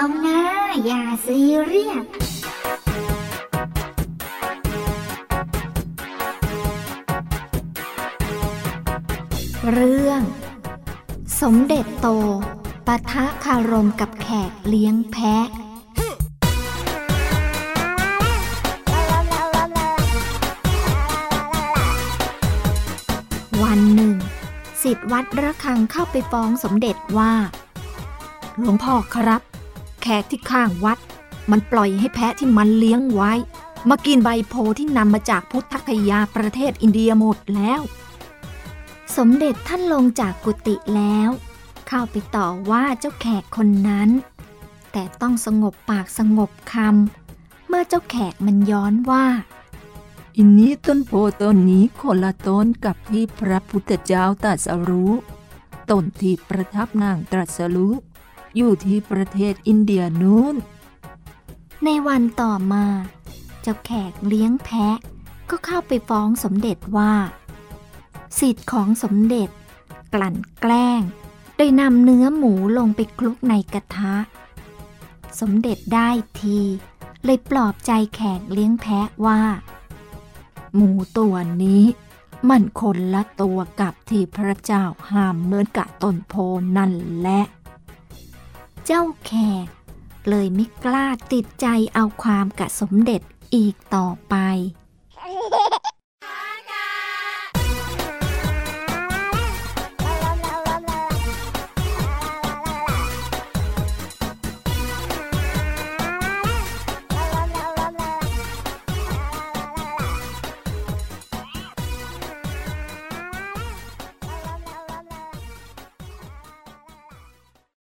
อย่าซีเรียสเรื่อง สมเด็จโตปะทะคารมกับแขกเลี้ยงแพะวันหนึ่งสิทธิวัดระฆังเข้าไปฟ้องสมเด็จว่า หลวงพ่อครับ แขกที่ข้างวัด มันปล่อยให้แพะที่มันเลี้ยงไว้ มากินใบโพที่นำมาจากพุทธคยาประเทศอินเดียหมดแล้ว สมเด็จท่านลงจากกุฏิแล้ว เข้าไปต่อว่าเจ้าแขกคนนั้น แต่ต้องสงบปากสงบคำเมื่อเจ้าแขกมันย้อนว่าอินนี้ต้นโพต้นนี้คนละต้นกับที่พระพุทธเจ้าตรัสรู้ต้นที่ประทับนางตรัสรู้ อยู่ที่ประเทศอินเดียนู้น ในวันต่อมา เจ้าแขกเลี้ยงแพะ ก็เข้าไปฟ้องสมเด็จว่า สิทธิ์ของสมเด็จ กลั่นแกล้ง โดยนำเนื้อหมูลงไปคลุกในกระทะ สมเด็จได้ที เลยปลอบใจแขกเลี้ยงแพะว่า หมูตัวนี้มันคนละตัวกับที่พระเจ้าห้ามเหมือนกับต้นโพนั่นแหละ เจ้าแขก เลยไม่กล้าติดใจเอาความกับสมเด็จอีกต่อไป